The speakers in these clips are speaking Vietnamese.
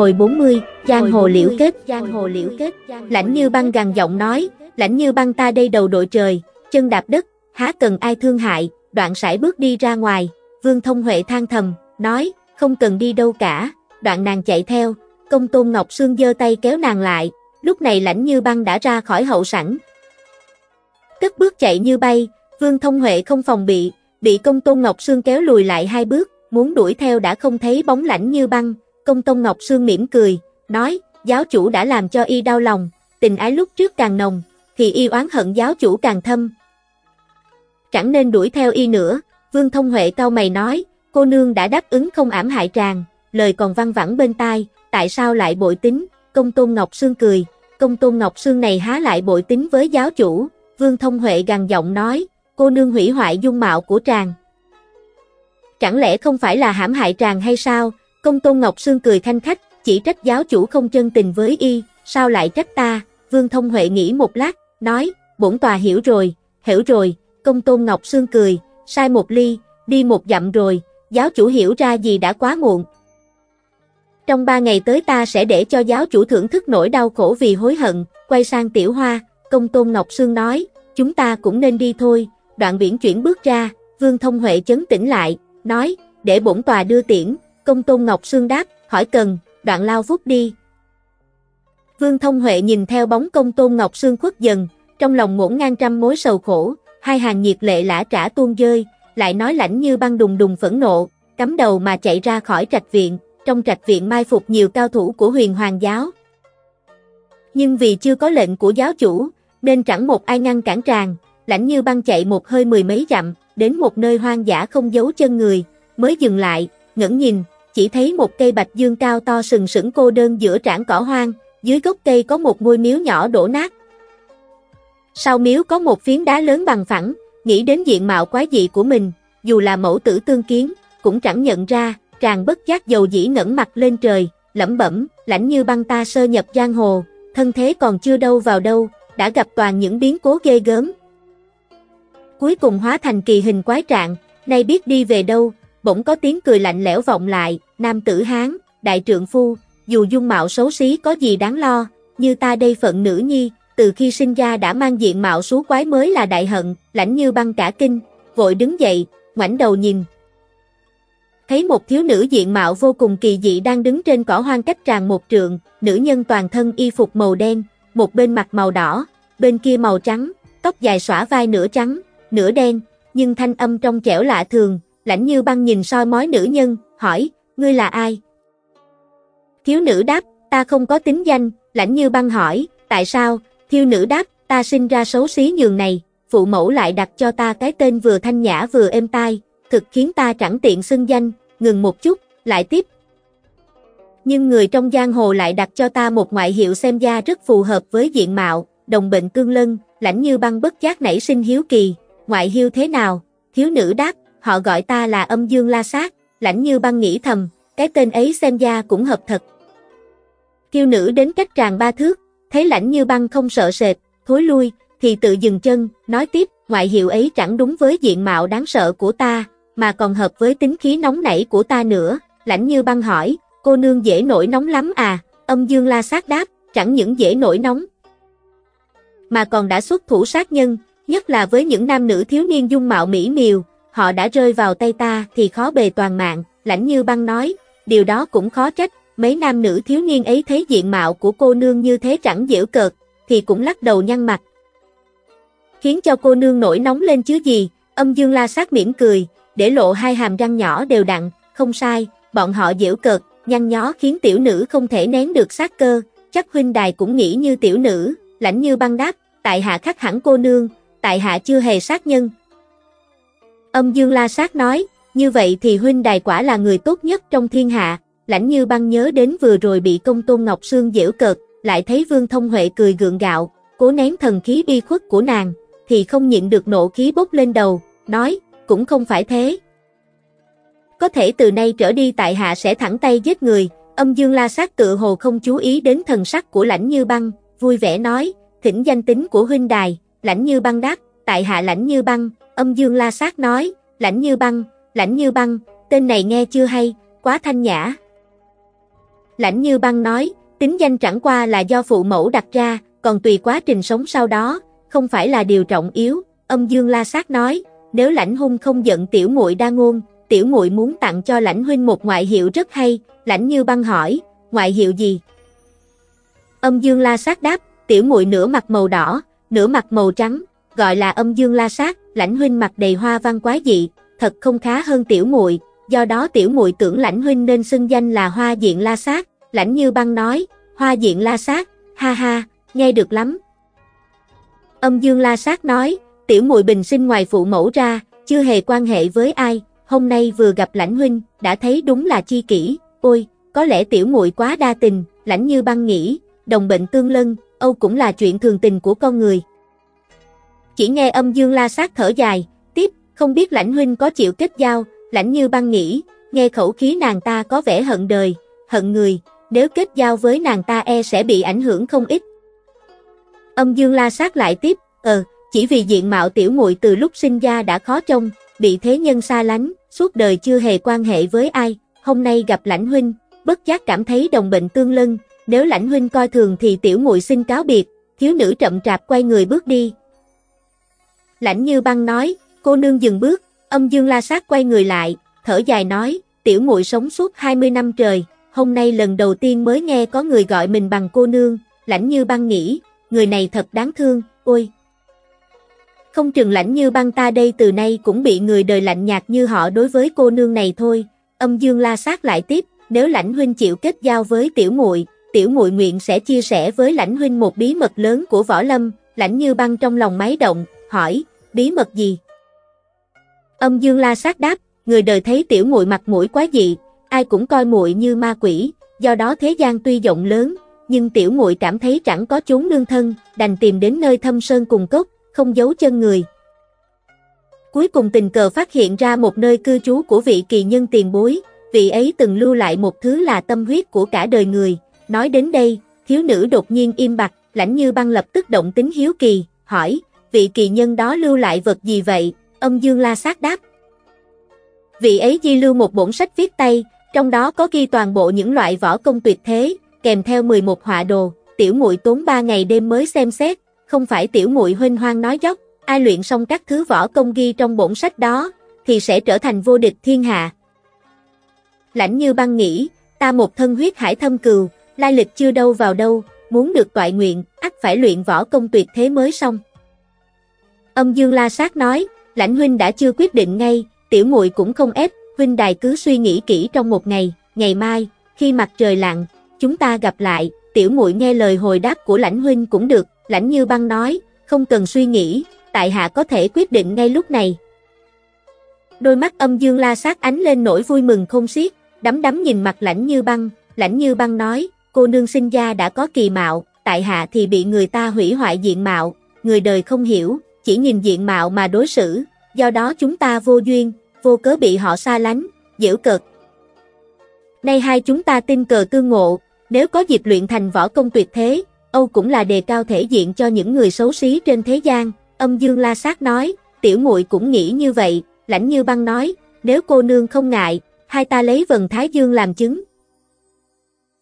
Hồi 40, Giang hồ liễu kết, Giang hồ liễu kết, Lãnh Như Băng gằn giọng nói, Lãnh Như Băng ta đây đầu đội trời, chân đạp đất, há cần ai thương hại, đoạn sải bước đi ra ngoài, Vương Thông Huệ than thầm, nói, không cần đi đâu cả, đoạn nàng chạy theo, công tôn Ngọc Sương giơ tay kéo nàng lại, lúc này Lãnh Như Băng đã ra khỏi hậu sảnh. Cất bước chạy như bay, Vương Thông Huệ không phòng bị, bị công tôn Ngọc Sương kéo lùi lại hai bước, muốn đuổi theo đã không thấy bóng Lãnh Như Băng, công tôn Ngọc Sương mỉm cười, nói, giáo chủ đã làm cho y đau lòng, tình ái lúc trước càng nồng, thì y oán hận giáo chủ càng thâm. Chẳng nên đuổi theo y nữa, Vương Thông Huệ cau mày nói, cô nương đã đáp ứng không ảm hại tràng, lời còn văng vẳng bên tai, tại sao lại bội tính, công tôn Ngọc Sương cười, công tôn Ngọc Sương này há lại bội tính với giáo chủ, Vương Thông Huệ gằn giọng nói, cô nương hủy hoại dung mạo của tràng. Chẳng lẽ không phải là hãm hại tràng hay sao, công tôn Ngọc Sương cười thanh khách, chỉ trách giáo chủ không chân tình với y, sao lại trách ta, Vương Thông Huệ nghĩ một lát, nói, bổn tòa hiểu rồi, hiểu rồi, công tôn Ngọc Sương cười, sai một ly, đi một dặm rồi, giáo chủ hiểu ra gì đã quá muộn. Trong ba ngày tới ta sẽ để cho giáo chủ thưởng thức nỗi đau khổ vì hối hận, quay sang tiểu hoa, công tôn Ngọc Sương nói, chúng ta cũng nên đi thôi, đoạn biển chuyển bước ra, Vương Thông Huệ chấn tĩnh lại, nói, để bổn tòa đưa tiễn, công tôn Ngọc Sương đáp, hỏi cần, đoạn lao vút đi. Vương Thông Huệ nhìn theo bóng công tôn Ngọc Sương khuất dần, trong lòng ngổn ngang trăm mối sầu khổ, hai hàng nhiệt lệ lã trả tuôn rơi, lại nói lãnh như băng đùng đùng phẫn nộ, cắm đầu mà chạy ra khỏi trạch viện, trong trạch viện mai phục nhiều cao thủ của huyền hoàng giáo. Nhưng vì chưa có lệnh của giáo chủ, nên chẳng một ai ngăn cản tràng, lãnh như băng chạy một hơi mười mấy dặm, đến một nơi hoang dã không giấu chân người, mới dừng lại, ngẩng nhìn, chỉ thấy một cây bạch dương cao to sừng sững cô đơn giữa trảng cỏ hoang, dưới gốc cây có một ngôi miếu nhỏ đổ nát. Sau miếu có một phiến đá lớn bằng phẳng, nghĩ đến diện mạo quái dị của mình, dù là mẫu tử tương kiến, cũng chẳng nhận ra, tràn bất giác dầu dĩ ngẩng mặt lên trời, lẩm bẩm, lãnh như băng ta sơ nhập giang hồ, thân thế còn chưa đâu vào đâu, đã gặp toàn những biến cố ghê gớm. Cuối cùng hóa thành kỳ hình quái trạng, nay biết đi về đâu, bỗng có tiếng cười lạnh lẽo vọng lại, nam tử Hán, đại trượng phu, dù dung mạo xấu xí có gì đáng lo, như ta đây phận nữ nhi, từ khi sinh ra đã mang diện mạo xú quái mới là đại hận, lãnh như băng cả kinh, vội đứng dậy, ngoảnh đầu nhìn. Thấy một thiếu nữ diện mạo vô cùng kỳ dị đang đứng trên cỏ hoang cách tràn một trượng, nữ nhân toàn thân y phục màu đen, một bên mặt màu đỏ, bên kia màu trắng, tóc dài xõa vai nửa trắng, nửa đen, nhưng thanh âm trong trẻo lạ thường, lãnh như băng nhìn soi mói nữ nhân, hỏi, ngươi là ai? Thiếu nữ đáp, ta không có tính danh, lãnh như băng hỏi, tại sao? Thiếu nữ đáp, ta sinh ra xấu xí nhường này, phụ mẫu lại đặt cho ta cái tên vừa thanh nhã vừa êm tai, thực khiến ta chẳng tiện xưng danh, ngừng một chút, lại tiếp. Nhưng người trong giang hồ lại đặt cho ta một ngoại hiệu xem ra rất phù hợp với diện mạo, đồng bệnh cương lân, lãnh như băng bất giác nảy sinh hiếu kỳ, ngoại hiệu thế nào? Thiếu nữ đáp, họ gọi ta là âm dương la sát, lãnh như băng nghĩ thầm, cái tên ấy xem ra cũng hợp thật. Kiêu nữ đến cách tràn ba thước, thấy lãnh như băng không sợ sệt, thối lui, thì tự dừng chân, nói tiếp, ngoại hiệu ấy chẳng đúng với diện mạo đáng sợ của ta, mà còn hợp với tính khí nóng nảy của ta nữa, lãnh như băng hỏi, cô nương dễ nổi nóng lắm à, âm dương la sát đáp, chẳng những dễ nổi nóng, mà còn đã xuất thủ sát nhân, nhất là với những nam nữ thiếu niên dung mạo mỹ miều, họ đã rơi vào tay ta thì khó bề toàn mạng, lãnh như băng nói, điều đó cũng khó trách, mấy nam nữ thiếu niên ấy thấy diện mạo của cô nương như thế chẳng dễ cợt, thì cũng lắc đầu nhăn mặt. Khiến cho cô nương nổi nóng lên chứ gì, âm dương la sát mỉm cười, để lộ hai hàm răng nhỏ đều đặn, không sai, bọn họ dễ cợt, nhăn nhó khiến tiểu nữ không thể nén được sát cơ, chắc huynh đài cũng nghĩ như tiểu nữ, lãnh như băng đáp, tại hạ khắc hẳn cô nương, tại hạ chưa hề sát nhân. Âm dương la sát nói, như vậy thì huynh đài quả là người tốt nhất trong thiên hạ, lãnh như băng nhớ đến vừa rồi bị công tôn Ngọc Sương dễu cợt, lại thấy Vương Thông Huệ cười gượng gạo, cố nén thần khí bi khuất của nàng, thì không nhịn được nộ khí bốc lên đầu, nói, cũng không phải thế. Có thể từ nay trở đi tại hạ sẽ thẳng tay giết người, âm dương la sát tự hồ không chú ý đến thần sắc của lãnh như băng, vui vẻ nói, thỉnh danh tính của huynh đài, lãnh như băng đáp, tại hạ lãnh như băng, âm dương la sát nói, lãnh như băng, lãnh như băng, tên này nghe chưa hay, quá thanh nhã. Lãnh như băng nói, tính danh chẳng qua là do phụ mẫu đặt ra, còn tùy quá trình sống sau đó, không phải là điều trọng yếu, âm dương la sát nói, nếu lãnh hung không giận tiểu muội đa ngôn, tiểu muội muốn tặng cho lãnh huynh một ngoại hiệu rất hay, lãnh như băng hỏi, ngoại hiệu gì? Âm dương la sát đáp, tiểu muội nửa mặt màu đỏ, nửa mặt màu trắng, gọi là âm dương la sát, lãnh huynh mặt đầy hoa văn quá dị, thật không khá hơn tiểu muội, do đó tiểu muội tưởng lãnh huynh nên xưng danh là hoa diện la sát, lãnh như băng nói, hoa diện la sát, ha ha, nghe được lắm. Âm dương la sát nói, tiểu muội bình sinh ngoài phụ mẫu ra, chưa hề quan hệ với ai, hôm nay vừa gặp lãnh huynh, đã thấy đúng là chi kỷ, ôi, có lẽ tiểu muội quá đa tình, lãnh như băng nghĩ, đồng bệnh tương lân, Âu cũng là chuyện thường tình của con người. Chỉ nghe âm dương la sát thở dài, tiếp, không biết lãnh huynh có chịu kết giao, lãnh như băng nghĩ, nghe khẩu khí nàng ta có vẻ hận đời, hận người, nếu kết giao với nàng ta e sẽ bị ảnh hưởng không ít. Âm dương la sát lại tiếp, ờ, chỉ vì diện mạo tiểu muội từ lúc sinh ra đã khó trông, bị thế nhân xa lánh, suốt đời chưa hề quan hệ với ai, hôm nay gặp lãnh huynh, bất giác cảm thấy đồng bệnh tương lân, nếu lãnh huynh coi thường thì tiểu muội xin cáo biệt, thiếu nữ chậm trạp quay người bước đi. Lãnh như băng nói, cô nương dừng bước, âm dương la sát quay người lại, thở dài nói, tiểu muội sống suốt 20 năm trời, hôm nay lần đầu tiên mới nghe có người gọi mình bằng cô nương, lãnh như băng nghĩ, người này thật đáng thương, ôi. Không chừng lãnh như băng ta đây từ nay cũng bị người đời lạnh nhạt như họ đối với cô nương này thôi, âm dương la sát lại tiếp, nếu lãnh huynh chịu kết giao với tiểu muội, tiểu muội nguyện sẽ chia sẻ với lãnh huynh một bí mật lớn của võ lâm, lãnh như băng trong lòng máy động, hỏi, bí mật gì? Âm dương la sát đáp, người đời thấy tiểu muội mặt mũi quá dị, ai cũng coi muội như ma quỷ, do đó thế gian tuy rộng lớn, nhưng tiểu muội cảm thấy chẳng có chốn nương thân, đành tìm đến nơi thâm sơn cùng cốc, không giấu chân người. Cuối cùng tình cờ phát hiện ra một nơi cư trú của vị kỳ nhân tiền bối, vị ấy từng lưu lại một thứ là tâm huyết của cả đời người. Nói đến đây, thiếu nữ đột nhiên im bặt, lãnh như băng lập tức động tính hiếu kỳ, hỏi, vị kỳ nhân đó lưu lại vật gì vậy? Âm Dương La Sát đáp. Vị ấy di lưu một bổn sách viết tay, trong đó có ghi toàn bộ những loại võ công tuyệt thế, kèm theo 11 họa đồ, tiểu muội tốn 3 ngày đêm mới xem xét, không phải tiểu muội huynh hoang nói dốc, ai luyện xong các thứ võ công ghi trong bổn sách đó, thì sẽ trở thành vô địch thiên hạ. Lãnh như băng nghĩ, ta một thân huyết hải thâm cừu, lai lịch chưa đâu vào đâu, muốn được toại nguyện, ắt phải luyện võ công tuyệt thế mới xong. Âm Dương La Sát nói, lãnh huynh đã chưa quyết định ngay, tiểu muội cũng không ép, huynh đài cứ suy nghĩ kỹ trong một ngày, ngày mai, khi mặt trời lặn, chúng ta gặp lại, tiểu muội nghe lời hồi đáp của lãnh huynh cũng được, lãnh như băng nói, không cần suy nghĩ, tại hạ có thể quyết định ngay lúc này. Đôi mắt âm dương la sát ánh lên nỗi vui mừng không xiết, đắm đắm nhìn mặt lãnh như băng, lãnh như băng nói, cô nương sinh ra đã có kỳ mạo, tại hạ thì bị người ta hủy hoại diện mạo, người đời không hiểu, chỉ nhìn diện mạo mà đối xử, do đó chúng ta vô duyên, vô cớ bị họ xa lánh, giễu cợt. Nay hai chúng ta tin cờ tương ngộ, nếu có dịp luyện thành võ công tuyệt thế, Âu cũng là đề cao thể diện cho những người xấu xí trên thế gian, âm dương la sát nói, tiểu muội cũng nghĩ như vậy, lãnh như băng nói, nếu cô nương không ngại, hai ta lấy vần thái dương làm chứng.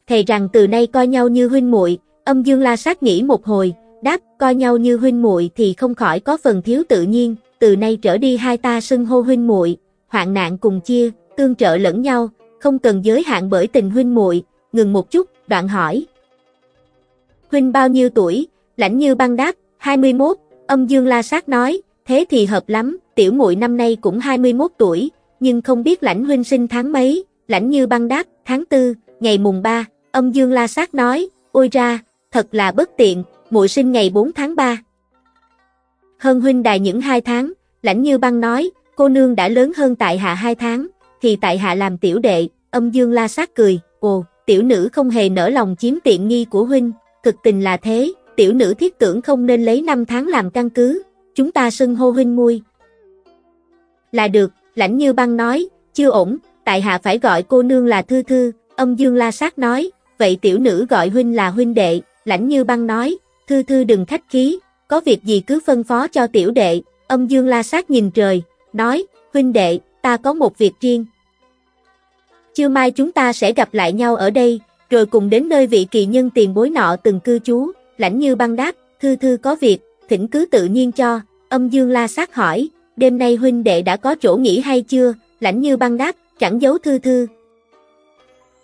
Thầy rằng từ nay coi nhau như huynh muội, âm dương la sát nghĩ một hồi, đáp coi nhau như huynh muội thì không khỏi có phần thiếu tự nhiên, từ nay trở đi hai ta xưng hô huynh muội, hoạn nạn cùng chia, tương trợ lẫn nhau, không cần giới hạn bởi tình huynh muội. Ngừng một chút, đoạn hỏi. Huynh bao nhiêu tuổi? Lãnh Như băng đáp, 21. Âm Dương La Sát nói, thế thì hợp lắm, tiểu muội năm nay cũng 21 tuổi, nhưng không biết lãnh huynh sinh tháng mấy, lãnh Như băng đáp, tháng 4, ngày mùng 3. Âm Dương La Sát nói, ôi ra, thật là bất tiện, muội sinh ngày 4 tháng 3. Hơn huynh đài những hai tháng, lãnh như băng nói, cô nương đã lớn hơn tại hạ hai tháng, thì tại hạ làm tiểu đệ, âm dương la sát cười, ồ, tiểu nữ không hề nở lòng chiếm tiện nghi của huynh, thực tình là thế, tiểu nữ thiết tưởng không nên lấy năm tháng làm căn cứ, chúng ta xưng hô huynh muôi. Là được, lãnh như băng nói, chưa ổn, tại hạ phải gọi cô nương là thư thư, âm dương la sát nói, vậy tiểu nữ gọi huynh là huynh đệ, lãnh như băng nói, thư thư đừng khách khí, có việc gì cứ phân phó cho tiểu đệ, âm dương la sát nhìn trời, nói, huynh đệ, ta có một việc riêng. Chưa mai chúng ta sẽ gặp lại nhau ở đây, rồi cùng đến nơi vị kỳ nhân tiền bối nọ từng cư trú, lãnh như băng đáp, thư thư có việc, thỉnh cứ tự nhiên cho, âm dương la sát hỏi, đêm nay huynh đệ đã có chỗ nghỉ hay chưa, lãnh như băng đáp, chẳng giấu thư thư.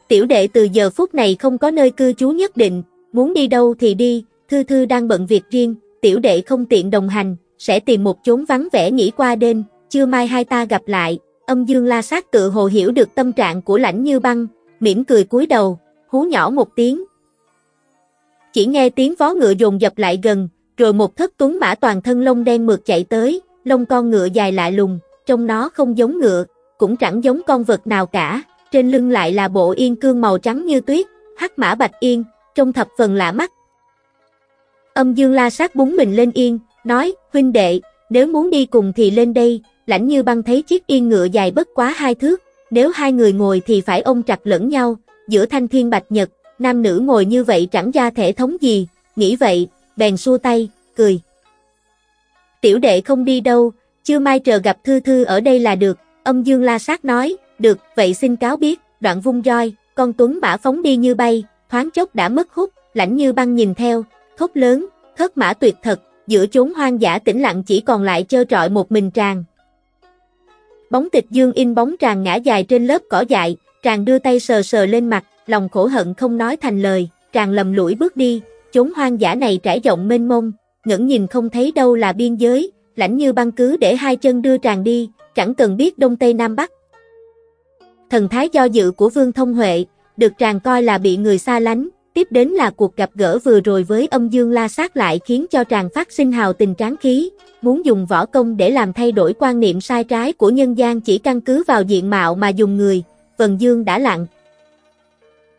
Tiểu đệ từ giờ phút này không có nơi cư trú nhất định, muốn đi đâu thì đi, thư thư đang bận việc riêng, tiểu đệ không tiện đồng hành, sẽ tìm một chốn vắng vẻ nghỉ qua đêm, chưa mai hai ta gặp lại, âm dương la sát tự hồ hiểu được tâm trạng của lãnh như băng, mỉm cười cúi đầu, hú nhỏ một tiếng. Chỉ nghe tiếng vó ngựa dồn dập lại gần, rồi một thất tuấn mã toàn thân lông đen mượt chạy tới, lông con ngựa dài lạ lùng, trông nó không giống ngựa, cũng chẳng giống con vật nào cả, trên lưng lại là bộ yên cương màu trắng như tuyết, hắc mã bạch yên, trông thập phần lạ mắt. Âm dương la sát búng mình lên yên, nói, huynh đệ, nếu muốn đi cùng thì lên đây, lãnh như băng thấy chiếc yên ngựa dài bất quá hai thước, nếu hai người ngồi thì phải ôm chặt lẫn nhau, giữa thanh thiên bạch nhật, nam nữ ngồi như vậy chẳng ra thể thống gì, nghĩ vậy, bèn xua tay, cười. Tiểu đệ không đi đâu, chưa mai chờ gặp thư thư ở đây là được, âm dương la sát nói, được, vậy xin cáo biết, đoạn vung roi, con tuấn mã phóng đi như bay, thoáng chốc đã mất hút, lãnh như băng nhìn theo, thốt lớn, thất mã tuyệt thật, giữa chốn hoang dã tĩnh lặng chỉ còn lại trơ trọi một mình tràng. Bóng tịch dương in bóng tràng ngã dài trên lớp cỏ dại, tràng đưa tay sờ sờ lên mặt, lòng khổ hận không nói thành lời, tràng lầm lũi bước đi, chốn hoang dã này trải rộng mênh mông, ngẩng nhìn không thấy đâu là biên giới, lãnh như băng cứ để hai chân đưa tràng đi, chẳng cần biết đông tây nam bắc. Thần thái do dự của Vương Thông Huệ, được tràng coi là bị người xa lánh, Tiếp đến là cuộc gặp gỡ vừa rồi với âm dương la sát lại khiến cho tràng phát sinh hào tình tráng khí, muốn dùng võ công để làm thay đổi quan niệm sai trái của nhân gian chỉ căn cứ vào diện mạo mà dùng người, vần dương đã lặng.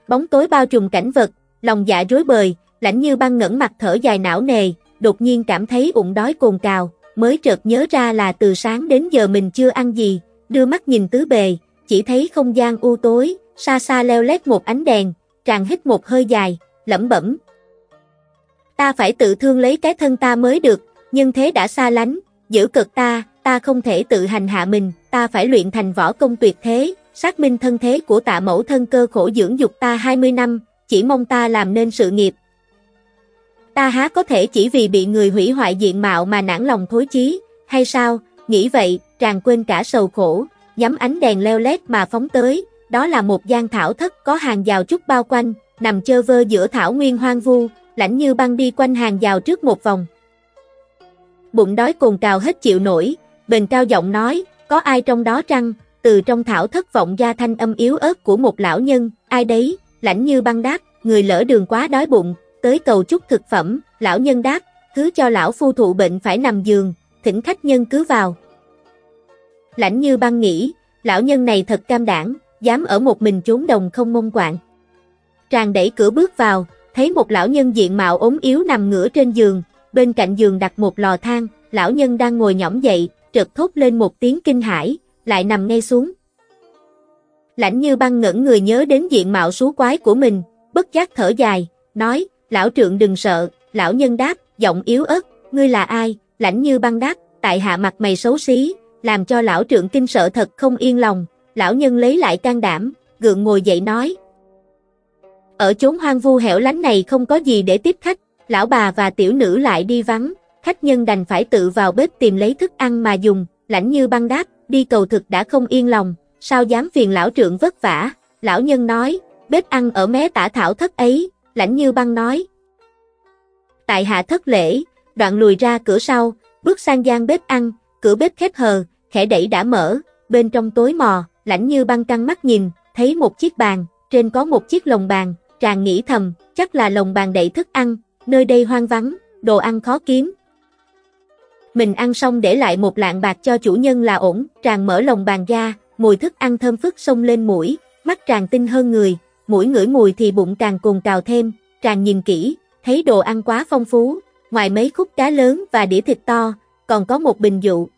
Bóng tối bao trùm cảnh vật, lòng dạ rối bời, lãnh như băng ngẩn mặt thở dài não nề, đột nhiên cảm thấy ụng đói cồn cào, mới chợt nhớ ra là từ sáng đến giờ mình chưa ăn gì, đưa mắt nhìn tứ bề, chỉ thấy không gian u tối, xa xa leo lét một ánh đèn, Tràng hít một hơi dài, lẩm bẩm. Ta phải tự thương lấy cái thân ta mới được, nhưng thế đã xa lánh, giữ cực ta, ta không thể tự hành hạ mình, ta phải luyện thành võ công tuyệt thế, xác minh thân thế của tạ mẫu thân cơ khổ dưỡng dục ta 20 năm, chỉ mong ta làm nên sự nghiệp. Ta há có thể chỉ vì bị người hủy hoại diện mạo mà nản lòng thối chí, hay sao, nghĩ vậy, tràn quên cả sầu khổ, nhắm ánh đèn leo lét mà phóng tới, đó là một gian thảo thất có hàng rào trúc bao quanh, nằm chơ vơ giữa thảo nguyên hoang vu, lãnh như băng đi quanh hàng rào trước một vòng. Bụng đói cồn cào hết chịu nổi, bền cao giọng nói, có ai trong đó trăng, từ trong thảo thất vọng ra thanh âm yếu ớt của một lão nhân, ai đấy, lãnh như băng đáp, người lỡ đường quá đói bụng, tới cầu chúc thực phẩm, lão nhân đáp, cứ cho lão phu thụ bệnh phải nằm giường, thỉnh khách nhân cứ vào. Lãnh như băng nghĩ, lão nhân này thật cam đảm, dám ở một mình trốn đồng không mông quạng. Tràng đẩy cửa bước vào, thấy một lão nhân diện mạo ốm yếu nằm ngửa trên giường, bên cạnh giường đặt một lò than, lão nhân đang ngồi nhõm dậy, trật thốt lên một tiếng kinh hãi, lại nằm ngay xuống. Lãnh như băng ngẩn người nhớ đến diện mạo số quái của mình, bất giác thở dài, nói, lão trượng đừng sợ, lão nhân đáp, giọng yếu ớt, ngươi là ai, lãnh như băng đáp, tại hạ mặt mày xấu xí, làm cho lão trượng kinh sợ thật không yên lòng, lão nhân lấy lại can đảm, gượng ngồi dậy nói. Ở chốn hoang vu hẻo lánh này không có gì để tiếp khách, lão bà và tiểu nữ lại đi vắng, khách nhân đành phải tự vào bếp tìm lấy thức ăn mà dùng, lãnh như băng đáp, đi cầu thực đã không yên lòng, sao dám phiền lão trượng vất vả, lão nhân nói, bếp ăn ở mé tả thảo thất ấy, lãnh như băng nói. Tại hạ thất lễ, đoạn lùi ra cửa sau, bước sang gian bếp ăn, cửa bếp khép hờ, khẽ đẩy đã mở, bên trong tối mò, lãnh như băng căng mắt nhìn, thấy một chiếc bàn, trên có một chiếc lồng bàn, chàng nghĩ thầm, chắc là lồng bàn đậy thức ăn, nơi đây hoang vắng, đồ ăn khó kiếm. Mình ăn xong để lại một lạng bạc cho chủ nhân là ổn, chàng mở lồng bàn ra, mùi thức ăn thơm phức xông lên mũi, mắt chàng tinh hơn người, mũi ngửi mùi thì bụng càng cồn cào thêm, chàng nhìn kỹ, thấy đồ ăn quá phong phú, ngoài mấy khúc cá lớn và đĩa thịt to, còn có một bình rượu.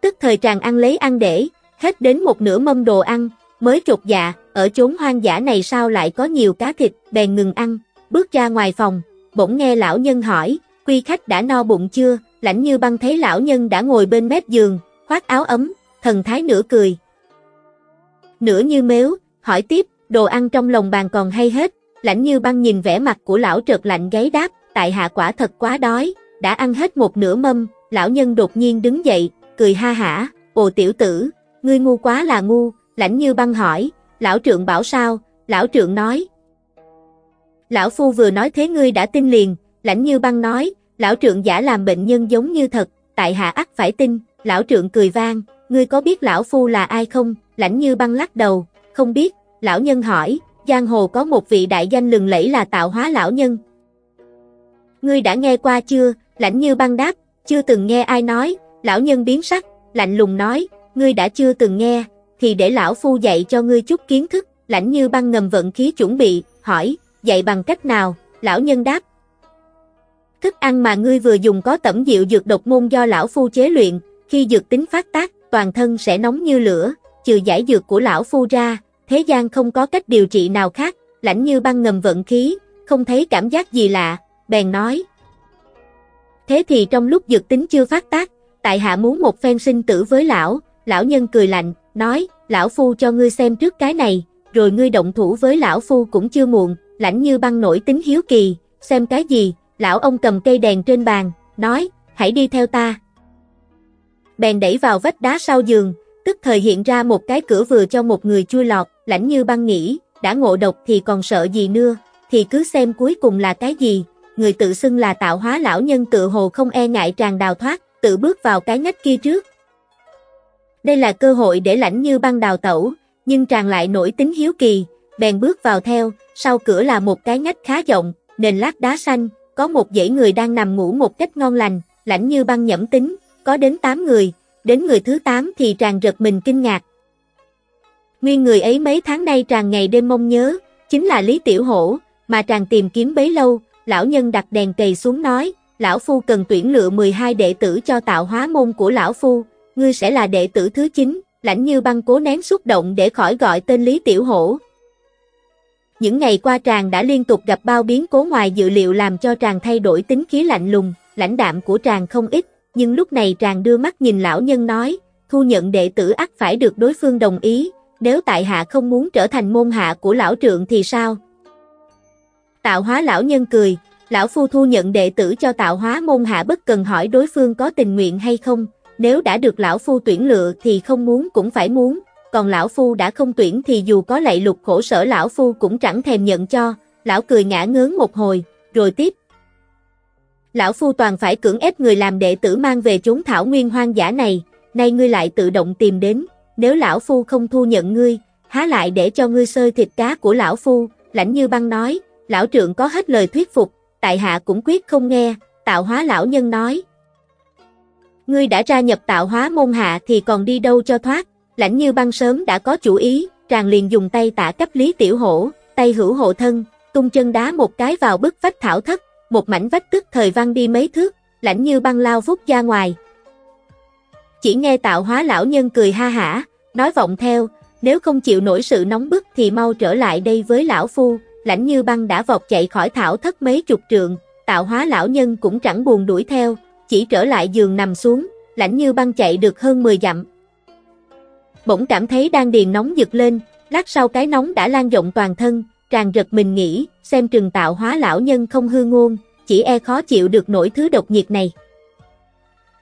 Tức thời chàng ăn lấy ăn để, hết đến một nửa mâm đồ ăn, mới chột dạ, ở chốn hoang dã này sao lại có nhiều cá thịt, bèn ngừng ăn, bước ra ngoài phòng, bỗng nghe lão nhân hỏi, quy khách đã no bụng chưa, lãnh như băng thấy lão nhân đã ngồi bên mép giường, khoác áo ấm, thần thái nửa cười. Nửa như mếu, hỏi tiếp, đồ ăn trong lồng bàn còn hay hết, lãnh như băng nhìn vẻ mặt của lão trợt lạnh gáy đáp, tại hạ quả thật quá đói, đã ăn hết một nửa mâm, lão nhân đột nhiên đứng dậy, cười ha hả, ồ tiểu tử, ngươi ngu quá là ngu, lãnh như băng hỏi, lão trượng bảo sao, lão trượng nói. Lão phu vừa nói thế ngươi đã tin liền, lãnh như băng nói, lão trượng giả làm bệnh nhân giống như thật, tại hạ ắt phải tin, lão trượng cười vang, ngươi có biết lão phu là ai không, lãnh như băng lắc đầu, không biết, lão nhân hỏi, giang hồ có một vị đại danh lừng lẫy là tạo hóa lão nhân. Ngươi đã nghe qua chưa, lãnh như băng đáp, chưa từng nghe ai nói, lão nhân biến sắc, lạnh lùng nói, ngươi đã chưa từng nghe, thì để lão phu dạy cho ngươi chút kiến thức, lãnh như băng ngầm vận khí chuẩn bị, hỏi, dạy bằng cách nào, lão nhân đáp. Thức ăn mà ngươi vừa dùng có tẩm diệu dược độc môn do lão phu chế luyện, khi dược tính phát tác, toàn thân sẽ nóng như lửa, trừ giải dược của lão phu ra, thế gian không có cách điều trị nào khác, lãnh như băng ngầm vận khí, không thấy cảm giác gì lạ, bèn nói. Thế thì trong lúc dược tính chưa phát tác, tại hạ muốn một phen sinh tử với lão, lão nhân cười lạnh, nói, lão phu cho ngươi xem trước cái này, rồi ngươi động thủ với lão phu cũng chưa muộn, lãnh như băng nổi tính hiếu kỳ, xem cái gì, lão ông cầm cây đèn trên bàn, nói, hãy đi theo ta. Bèn đẩy vào vách đá sau giường, tức thời hiện ra một cái cửa vừa cho một người chui lọt, lãnh như băng nghĩ, đã ngộ độc thì còn sợ gì nữa, thì cứ xem cuối cùng là cái gì, người tự xưng là tạo hóa lão nhân tự hồ không e ngại tràn đào thoát, tự bước vào cái ngách kia trước. Đây là cơ hội để lãnh như băng đào tẩu, nhưng tràn lại nổi tính hiếu kỳ, bèn bước vào theo, sau cửa là một cái ngách khá rộng, nền lát đá xanh, có một dãy người đang nằm ngủ một cách ngon lành, lãnh như băng nhẩm tính, có đến 8 người, đến người thứ 8 thì tràn rực mình kinh ngạc. Nguyên người ấy mấy tháng nay tràn ngày đêm mong nhớ, chính là Lý Tiểu Hổ, mà tràn tìm kiếm bấy lâu, lão nhân đặt đèn cầy xuống nói, lão phu cần tuyển lựa 12 đệ tử cho tạo hóa môn của lão phu, ngươi sẽ là đệ tử thứ 9, lãnh như băng cố nén xúc động để khỏi gọi tên Lý Tiểu Hổ. Những ngày qua Tràng đã liên tục gặp bao biến cố ngoài dự liệu làm cho Tràng thay đổi tính khí lạnh lùng, lãnh đạm của Tràng không ít, nhưng lúc này Tràng đưa mắt nhìn lão nhân nói, thu nhận đệ tử ắt phải được đối phương đồng ý, nếu tại hạ không muốn trở thành môn hạ của lão trượng thì sao? Tạo hóa lão nhân cười, lão phu thu nhận đệ tử cho tạo hóa môn hạ bất cần hỏi đối phương có tình nguyện hay không, nếu đã được lão phu tuyển lựa thì không muốn cũng phải muốn, còn lão phu đã không tuyển thì dù có lạy lục khổ sở lão phu cũng chẳng thèm nhận cho, lão cười ngã ngớn một hồi, rồi tiếp. Lão phu toàn phải cưỡng ép người làm đệ tử mang về chốn thảo nguyên hoang dã này, nay ngươi lại tự động tìm đến, nếu lão phu không thu nhận ngươi, há lại để cho ngươi sơi thịt cá của lão phu, lãnh như băng nói, lão trượng có hết lời thuyết phục, tại hạ cũng quyết không nghe, tạo hóa lão nhân nói. Ngươi đã ra nhập tạo hóa môn hạ thì còn đi đâu cho thoát, lãnh như băng sớm đã có chủ ý, tràng liền dùng tay tả cấp lý tiểu hổ, tay hữu hộ thân, tung chân đá một cái vào bức vách thảo thất, một mảnh vách tức thời văng đi mấy thước, lãnh như băng lao vút ra ngoài. Chỉ nghe tạo hóa lão nhân cười ha hả, nói vọng theo, nếu không chịu nổi sự nóng bức thì mau trở lại đây với lão phu, lãnh như băng đã vọt chạy khỏi thảo thất mấy chục trượng, tạo hóa lão nhân cũng chẳng buồn đuổi theo, chỉ trở lại giường nằm xuống, lãnh như băng chạy được hơn 10 dặm. Bỗng cảm thấy đang điền nóng giật lên, lát sau cái nóng đã lan rộng toàn thân, tràn rật mình nghĩ, xem trừng tạo hóa lão nhân không hư ngôn, chỉ e khó chịu được nổi thứ độc nhiệt này.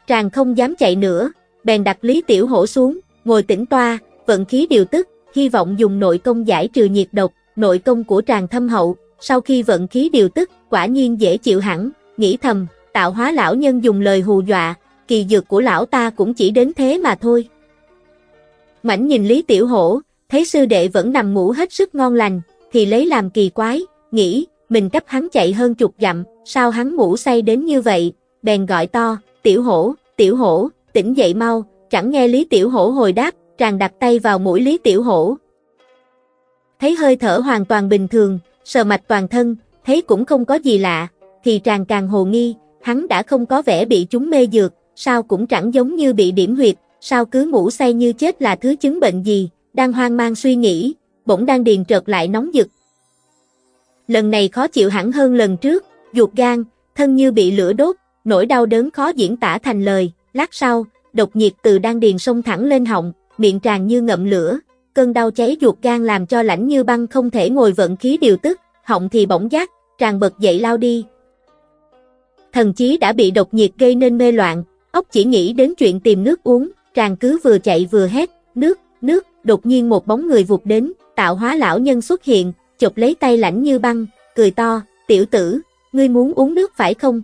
Tràng không dám chạy nữa, bèn đặt Lý Tiểu Hổ xuống, ngồi tĩnh toa, vận khí điều tức, hy vọng dùng nội công giải trừ nhiệt độc, nội công của tràng thâm hậu, sau khi vận khí điều tức, quả nhiên dễ chịu hẳn, nghĩ thầm, tạo hóa lão nhân dùng lời hù dọa, kỳ dược của lão ta cũng chỉ đến thế mà thôi. Mảnh nhìn Lý Tiểu Hổ, thấy sư đệ vẫn nằm ngủ hết sức ngon lành, thì lấy làm kỳ quái, nghĩ, mình cấp hắn chạy hơn chục dặm, sao hắn ngủ say đến như vậy, bèn gọi to, Tiểu Hổ, Tiểu Hổ, tỉnh dậy mau, chẳng nghe Lý Tiểu Hổ hồi đáp, tràn đặt tay vào mũi Lý Tiểu Hổ. Thấy hơi thở hoàn toàn bình thường, sờ mạch toàn thân, thấy cũng không có gì lạ, thì tràn càng hồ nghi, hắn đã không có vẻ bị chúng mê dược, sao cũng chẳng giống như bị điểm huyệt, sao cứ ngủ say như chết là thứ chứng bệnh gì, đang hoang mang suy nghĩ, bỗng đang điền trợt lại nóng giật. Lần này khó chịu hẳn hơn lần trước, ruột gan, thân như bị lửa đốt, nỗi đau đớn khó diễn tả thành lời, lát sau, độc nhiệt từ đang điền sông thẳng lên họng, miệng tràn như ngậm lửa, cơn đau cháy ruột gan làm cho lãnh như băng không thể ngồi vận khí điều tức, họng thì bỗng giác, tràn bật dậy lao đi. Thần chí đã bị độc nhiệt gây nên mê loạn, ốc chỉ nghĩ đến chuyện tìm nước uống, tràn cứ vừa chạy vừa hét, nước, nước, đột nhiên một bóng người vụt đến, tạo hóa lão nhân xuất hiện, chụp lấy tay lãnh như băng, cười to, tiểu tử, ngươi muốn uống nước phải không?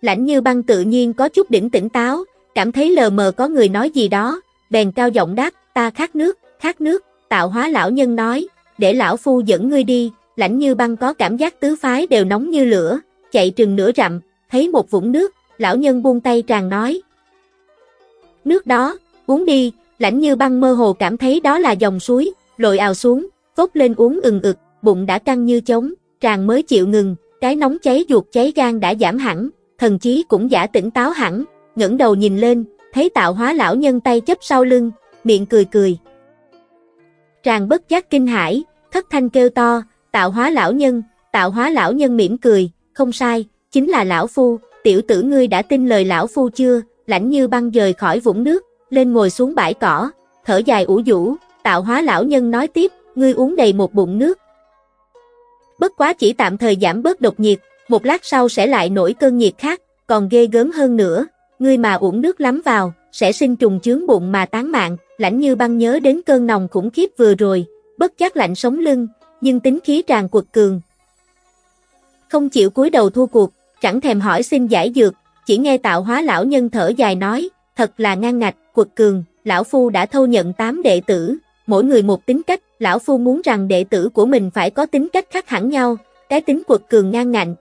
Lãnh như băng tự nhiên có chút đỉnh tỉnh táo, cảm thấy lờ mờ có người nói gì đó, bèn cao giọng đáp, ta khát nước, khát nước, tạo hóa lão nhân nói, để lão phu dẫn ngươi đi, lãnh như băng có cảm giác tứ phái đều nóng như lửa, chạy trừng nửa rậm, thấy một vũng nước, lão nhân buông tay tràn nói. Nước đó, uống đi, lãnh như băng mơ hồ cảm thấy đó là dòng suối, lội ào xuống, vốt lên uống ừng ực, bụng đã căng như trống, tràn mới chịu ngừng, cái nóng cháy ruột cháy gan đã giảm hẳn, thần chí cũng giả tỉnh táo hẳn, ngẩng đầu nhìn lên, thấy tạo hóa lão nhân tay chấp sau lưng, miệng cười cười. Tràng bất giác kinh hãi, thất thanh kêu to, tạo hóa lão nhân, tạo hóa lão nhân mỉm cười, không sai, chính là lão phu, tiểu tử ngươi đã tin lời lão phu chưa, lãnh như băng rời khỏi vũng nước, lên ngồi xuống bãi cỏ, thở dài ủ rũ, tạo hóa lão nhân nói tiếp, ngươi uống đầy một bụng nước. Bất quá chỉ tạm thời giảm bớt độc nhiệt, một lát sau sẽ lại nổi cơn nhiệt khác, còn ghê gớm hơn nữa, ngươi mà uống nước lắm vào, sẽ sinh trùng chướng bụng mà tán mạng, lãnh như băng nhớ đến cơn nồng khủng khiếp vừa rồi, bất chắc lạnh sống lưng, nhưng tính khí tràn quật cường. Không chịu cúi đầu thua cuộc, chẳng thèm hỏi xin giải dược, chỉ nghe tạo hóa lão nhân thở dài nói, thật là ngang ngạch, quật cường, lão phu đã thâu nhận 8 đệ tử, mỗi người một tính cách, lão phu muốn rằng đệ tử của mình phải có tính cách khác hẳn nhau, cái tính quật cường ngang ngạnh.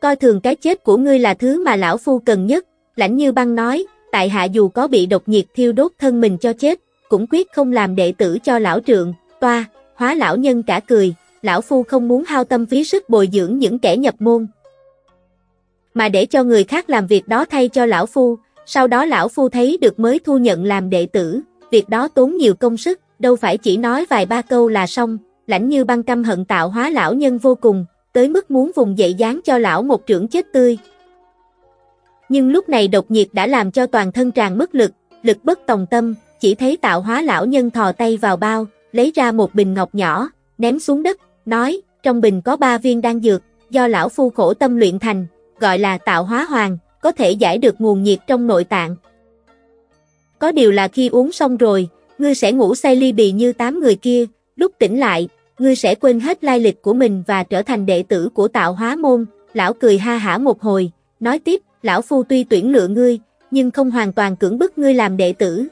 Coi thường cái chết của ngươi là thứ mà lão phu cần nhất, lãnh như băng nói, tại hạ dù có bị độc nhiệt thiêu đốt thân mình cho chết, cũng quyết không làm đệ tử cho lão trượng, toa, hóa lão nhân cả cười, lão phu không muốn hao tâm phí sức bồi dưỡng những kẻ nhập môn. Mà để cho người khác làm việc đó thay cho lão phu, sau đó lão phu thấy được mới thu nhận làm đệ tử, việc đó tốn nhiều công sức, đâu phải chỉ nói vài ba câu là xong, lãnh như băng căm hận tạo hóa lão nhân vô cùng, tới mức muốn vùng dậy dán cho lão một trưởng chết tươi. Nhưng lúc này độc nhiệt đã làm cho toàn thân tràn mất lực, lực bất tòng tâm, chỉ thấy tạo hóa lão nhân thò tay vào bao, lấy ra một bình ngọc nhỏ, ném xuống đất, nói, trong bình có ba viên đan dược, do lão phu khổ tâm luyện thành, gọi là tạo hóa hoàng, có thể giải được nguồn nhiệt trong nội tạng. Có điều là khi uống xong rồi, ngươi sẽ ngủ say ly bì như tám người kia, lúc tỉnh lại, ngươi sẽ quên hết lai lịch của mình và trở thành đệ tử của tạo hóa môn. Lão cười ha hả một hồi, nói tiếp, lão phu tuy tuyển lựa ngươi, nhưng không hoàn toàn cưỡng bức ngươi làm đệ tử.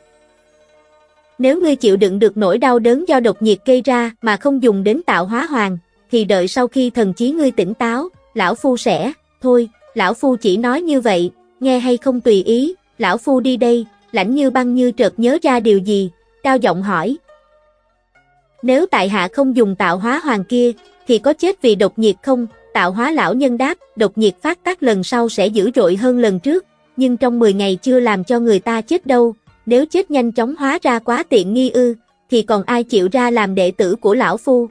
Nếu ngươi chịu đựng được nỗi đau đớn do độc nhiệt gây ra mà không dùng đến tạo hóa hoàng, thì đợi sau khi thần trí ngươi tỉnh táo, lão phu sẽ, thôi, lão phu chỉ nói như vậy, nghe hay không tùy ý, lão phu đi đây, lãnh như băng như chợt nhớ ra điều gì, cao giọng hỏi. Nếu tại hạ không dùng tạo hóa hoàng kia, thì có chết vì độc nhiệt không? Tạo hóa lão nhân đáp, độc nhiệt phát tác lần sau sẽ dữ dội hơn lần trước, nhưng trong 10 ngày chưa làm cho người ta chết đâu, nếu chết nhanh chóng hóa ra quá tiện nghi ư, thì còn ai chịu ra làm đệ tử của lão phu?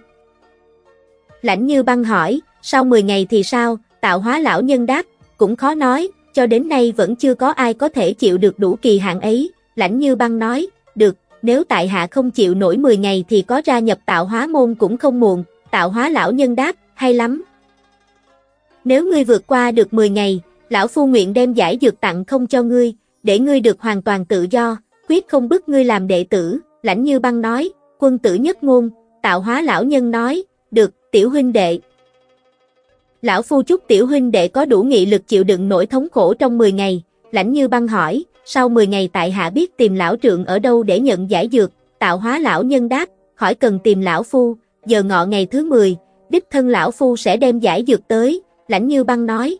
Lãnh như băng hỏi, sau 10 ngày thì sao? Tạo hóa lão nhân đáp, cũng khó nói, cho đến nay vẫn chưa có ai có thể chịu được đủ kỳ hạn ấy, lãnh như băng nói, được, nếu tại hạ không chịu nổi 10 ngày thì có ra nhập tạo hóa môn cũng không muộn, tạo hóa lão nhân đáp, hay lắm. Nếu ngươi vượt qua được 10 ngày, lão phu nguyện đem giải dược tặng không cho ngươi, để ngươi được hoàn toàn tự do, quyết không bức ngươi làm đệ tử, lãnh như băng nói, quân tử nhất ngôn, tạo hóa lão nhân nói, được, tiểu huynh đệ. Lão phu chúc tiểu huynh đệ có đủ nghị lực chịu đựng nỗi thống khổ trong 10 ngày, lãnh như băng hỏi, sau 10 ngày tại hạ biết tìm lão trượng ở đâu để nhận giải dược, tạo hóa lão nhân đáp, khỏi cần tìm lão phu, giờ ngọ ngày thứ 10, đích thân lão phu sẽ đem giải dược tới, lãnh như băng nói.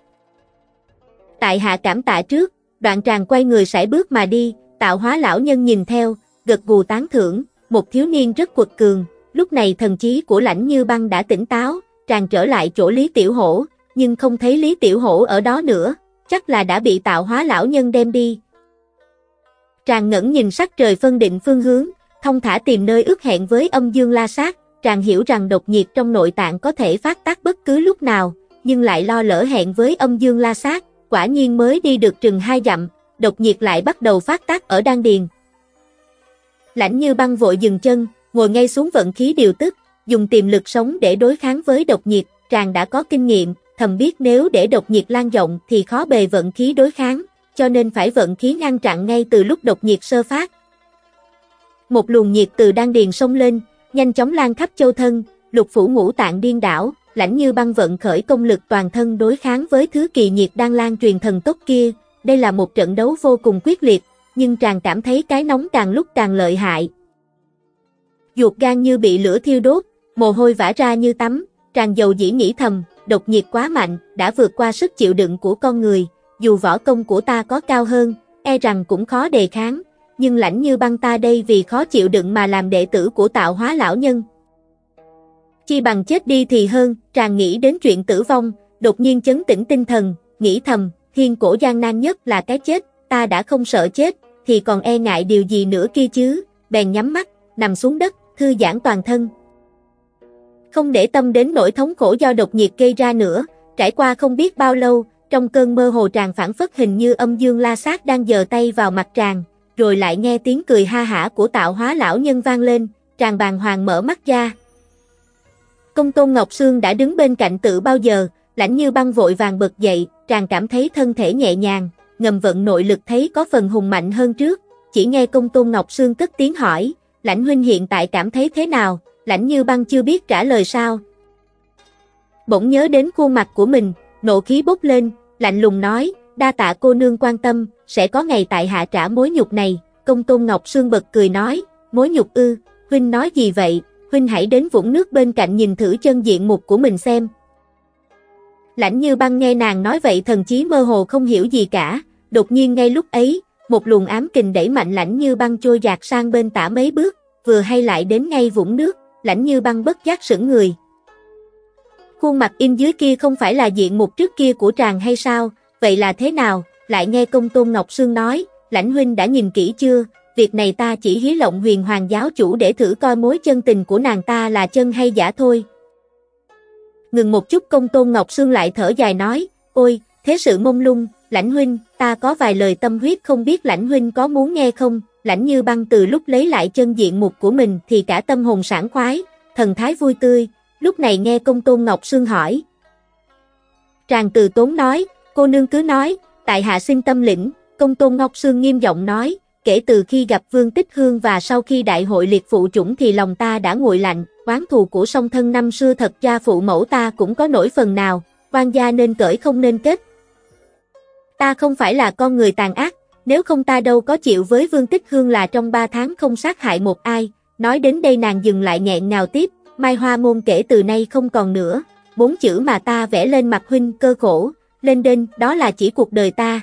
Tại hạ cảm tạ trước, đoạn tràng quay người sải bước mà đi, tạo hóa lão nhân nhìn theo, gật gù tán thưởng, một thiếu niên rất quật cường, lúc này thần trí của lãnh như băng đã tỉnh táo, tràn trở lại chỗ Lý Tiểu Hổ, nhưng không thấy Lý Tiểu Hổ ở đó nữa, chắc là đã bị tạo hóa lão nhân đem đi. Tràng ngẩn nhìn sắc trời phân định phương hướng, thông thả tìm nơi ước hẹn với âm dương la sát, tràng hiểu rằng độc nhiệt trong nội tạng có thể phát tác bất cứ lúc nào, nhưng lại lo lỡ hẹn với âm dương la sát, quả nhiên mới đi được chừng hai dặm, độc nhiệt lại bắt đầu phát tác ở đan điền. Lãnh như băng vội dừng chân, ngồi ngay xuống vận khí điều tức, dùng tiềm lực sống để đối kháng với độc nhiệt, tràng đã có kinh nghiệm, thầm biết nếu để độc nhiệt lan rộng thì khó bề vận khí đối kháng, cho nên phải vận khí ngăn chặn ngay từ lúc độc nhiệt sơ phát. Một luồng nhiệt từ đan điền sông lên, nhanh chóng lan khắp châu thân, lục phủ ngũ tạng điên đảo, lãnh như băng vận khởi công lực toàn thân đối kháng với thứ kỳ nhiệt đang lan truyền thần tốc kia. Đây là một trận đấu vô cùng quyết liệt, nhưng chàng cảm thấy cái nóng càng lúc càng lợi hại. Ruột gan như bị lửa thiêu đốt, mồ hôi vã ra như tắm, tràn dầu dĩ nghĩ thầm, độc nhiệt quá mạnh, đã vượt qua sức chịu đựng của con người, dù võ công của ta có cao hơn, e rằng cũng khó đề kháng, nhưng lãnh như băng ta đây vì khó chịu đựng mà làm đệ tử của tạo hóa lão nhân. Chi bằng chết đi thì hơn, tràn nghĩ đến chuyện tử vong, đột nhiên chấn tĩnh tinh thần, nghĩ thầm, thiên cổ gian nan nhất là cái chết, ta đã không sợ chết, thì còn e ngại điều gì nữa kia chứ, bèn nhắm mắt, nằm xuống đất, thư giãn toàn thân. Không để tâm đến nỗi thống khổ do độc nhiệt gây ra nữa, trải qua không biết bao lâu, trong cơn mơ hồ tràn phản phất hình như âm dương la sát đang giơ tay vào mặt tràn, rồi lại nghe tiếng cười ha hả của tạo hóa lão nhân vang lên, tràn bàn hoàng mở mắt ra. Công tôn Ngọc Sương đã đứng bên cạnh tự bao giờ, lãnh như băng vội vàng bật dậy, tràn cảm thấy thân thể nhẹ nhàng, ngầm vận nội lực thấy có phần hùng mạnh hơn trước, chỉ nghe công tôn Ngọc Sương cất tiếng hỏi, lãnh huynh hiện tại cảm thấy thế nào, lãnh như băng chưa biết trả lời sao. Bỗng nhớ đến khuôn mặt của mình, nộ khí bốc lên, lạnh lùng nói, đa tạ cô nương quan tâm, sẽ có ngày tại hạ trả mối nhục này, công tôn Ngọc Sương bật cười nói, mối nhục ư, huynh nói gì vậy, huynh hãy đến vũng nước bên cạnh nhìn thử chân diện mục của mình xem. Lãnh như băng nghe nàng nói vậy thần chí mơ hồ không hiểu gì cả, đột nhiên ngay lúc ấy, một luồng ám kình đẩy mạnh lãnh như băng trôi dạt sang bên tả mấy bước, vừa hay lại đến ngay vũng nước, lãnh như băng bất giác sững người. Khuôn mặt in dưới kia không phải là diện mục trước kia của tràng hay sao, vậy là thế nào, lại nghe công tôn Ngọc Sương nói, lãnh huynh đã nhìn kỹ chưa, việc này ta chỉ hí lộng huyền hoàng giáo chủ để thử coi mối chân tình của nàng ta là chân hay giả thôi. Ngừng một chút công tôn Ngọc Sương lại thở dài nói, ôi, thế sự mông lung, lãnh huynh, ta có vài lời tâm huyết không biết lãnh huynh có muốn nghe không, lãnh như băng từ lúc lấy lại chân diện mục của mình thì cả tâm hồn sảng khoái, thần thái vui tươi, lúc này nghe công tôn Ngọc Sương hỏi. Tràng từ tốn nói, cô nương cứ nói, tại hạ xin tâm lĩnh, công tôn Ngọc Sương nghiêm giọng nói, kể từ khi gặp Vương Tích Hương và sau khi đại hội liệt phụ chủng thì lòng ta đã nguội lạnh, oán thù của song thân năm xưa thật ra phụ mẫu ta cũng có nổi phần nào, quan gia nên cởi không nên kết. Ta không phải là con người tàn ác, nếu không ta đâu có chịu với Vương Tích Hương là trong ba tháng không sát hại một ai, nói đến đây nàng dừng lại nghẹn ngào tiếp, Mai Hoa Môn kể từ nay không còn nữa, bốn chữ mà ta vẽ lên mặt huynh cơ khổ, lên đên, đó là chỉ cuộc đời ta.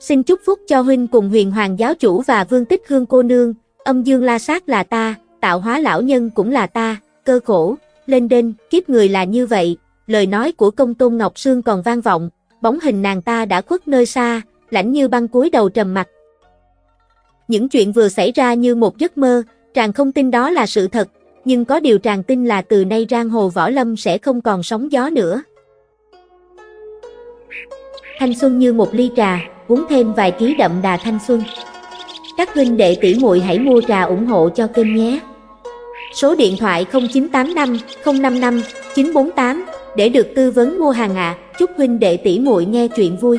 Xin chúc phúc cho huynh cùng huyền hoàng giáo chủ và vương tích hương cô nương, âm dương la sát là ta, tạo hóa lão nhân cũng là ta, cơ khổ, lên đên, kiếp người là như vậy, lời nói của công tôn Ngọc Sương còn vang vọng, bóng hình nàng ta đã khuất nơi xa, lãnh như băng cúi đầu trầm mặt. Những chuyện vừa xảy ra như một giấc mơ, tràng không tin đó là sự thật, nhưng có điều tràng tin là từ nay Giang Hồ Võ Lâm sẽ không còn sóng gió nữa. Thanh xuân như một ly trà, uống thêm vài ký đậm đà thanh xuân. Các huynh đệ tỷ muội hãy mua trà ủng hộ cho kênh nhé. Số điện thoại 0985 055 948 để được tư vấn mua hàng ạ. À. Chúc huynh đệ tỷ muội nghe chuyện vui.